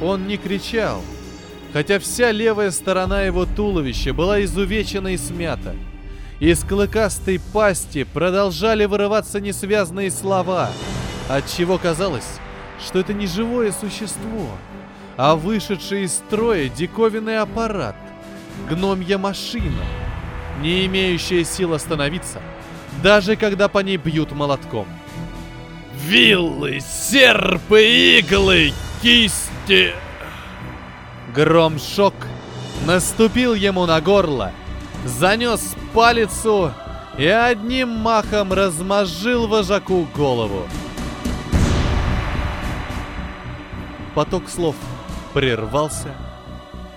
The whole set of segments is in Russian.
он не кричал, хотя вся левая сторона его туловища была изувечена и смята. Из клыкастой пасти продолжали вырываться несвязные слова, от чего казалось, что это не живое существо, а вышедший из строя диковинный аппарат, гномья машина, не имеющая сил остановиться, даже когда по ней бьют молотком. Виллы, серпы, иглы, кисти... Гром-шок наступил ему на горло, занес палицу и одним махом размозжил вожаку голову. Поток слов прервался,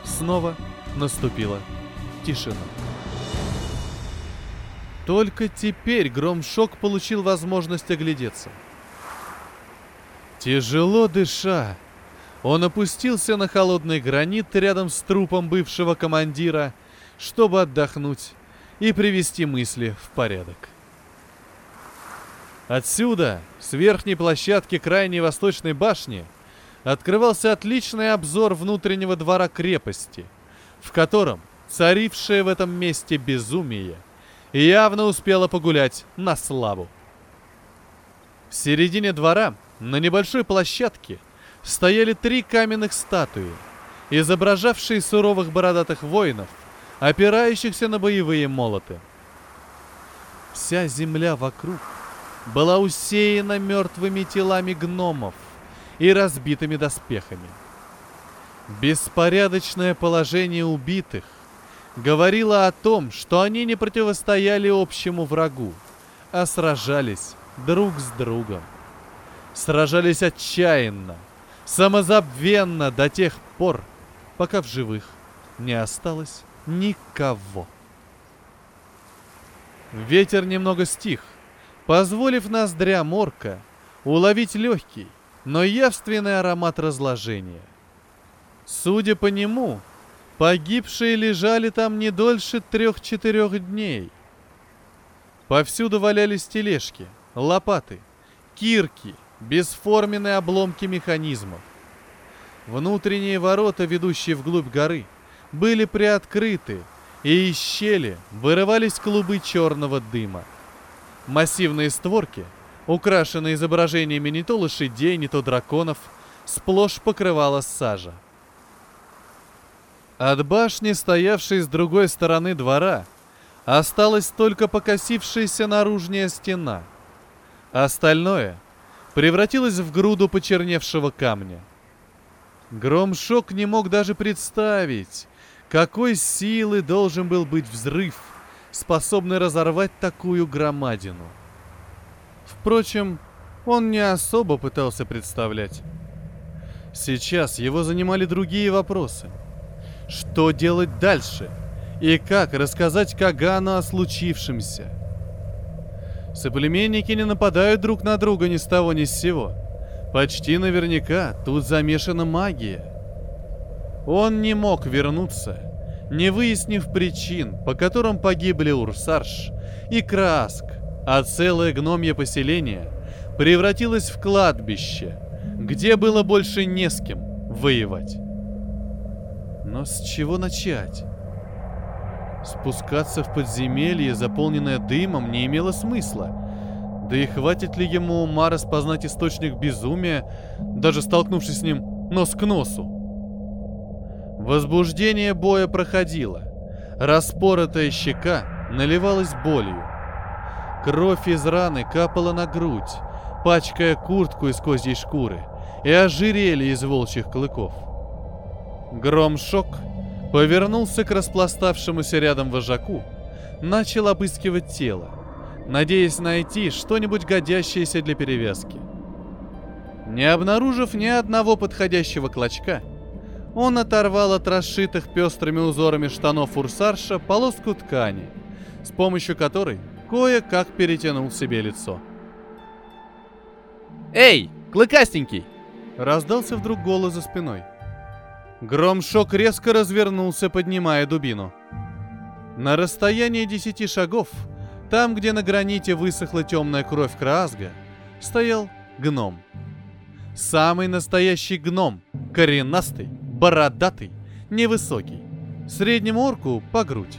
снова наступила тишина. Только теперь Громшок получил возможность оглядеться. Тяжело дыша, он опустился на холодный гранит рядом с трупом бывшего командира, чтобы отдохнуть и привести мысли в порядок. Отсюда, с верхней площадки крайней восточной башни, открывался отличный обзор внутреннего двора крепости, в котором царившее в этом месте безумие явно успело погулять на славу. В середине двора, на небольшой площадке, стояли три каменных статуи, изображавшие суровых бородатых воинов, опирающихся на боевые молоты. Вся земля вокруг была усеяна мертвыми телами гномов и разбитыми доспехами. Беспорядочное положение убитых говорило о том, что они не противостояли общему врагу, а сражались друг с другом. Сражались отчаянно, самозабвенно до тех пор, пока в живых не осталось никого. Ветер немного стих, позволив ноздрям орка уловить легкий, но явственный аромат разложения. Судя по нему, погибшие лежали там не дольше трех-четырех дней. Повсюду валялись тележки, лопаты, кирки, бесформенные обломки механизмов. Внутренние ворота, ведущие вглубь горы, были приоткрыты, и из щели вырывались клубы черного дыма. Массивные створки, украшенные изображениями не то лошадей, не то драконов, сплошь покрывала сажа. От башни, стоявшей с другой стороны двора, осталась только покосившаяся наружная стена. Остальное превратилось в груду почерневшего камня. Громшок не мог даже представить, какой силы должен был быть взрыв, способный разорвать такую громадину. Впрочем, он не особо пытался представлять. Сейчас его занимали другие вопросы. Что делать дальше? И как рассказать Кагану о случившемся? Соплеменники не нападают друг на друга ни с того ни с сего. Почти наверняка тут замешана магия. Он не мог вернуться, не выяснив причин, по которым погибли Урсарш и Краск, а целое гномье поселение превратилось в кладбище, где было больше не с кем воевать. Но с чего начать? Спускаться в подземелье, заполненное дымом, не имело смысла. Да и хватит ли ему ума распознать источник безумия, даже столкнувшись с ним нос к носу? Возбуждение боя проходило. Распоротая щека наливалась болью. Кровь из раны капала на грудь, пачкая куртку из козьей шкуры и ожерелье из волчьих клыков. Гром-шок повернулся к распластавшемуся рядом вожаку, начал обыскивать тело, надеясь найти что-нибудь годящееся для перевязки. Не обнаружив ни одного подходящего клочка, он оторвал от расшитых пестрыми узорами штанов Урсарша полоску ткани, с помощью которой кое-как перетянул себе лицо. «Эй, клыкастенький!» Раздался вдруг голос за спиной. Громшок резко развернулся, поднимая дубину. На расстоянии десяти шагов, там, где на граните высохла темная кровь Краазга, стоял гном. Самый настоящий гном. Коренастый, бородатый, невысокий. Среднему орку по грудь.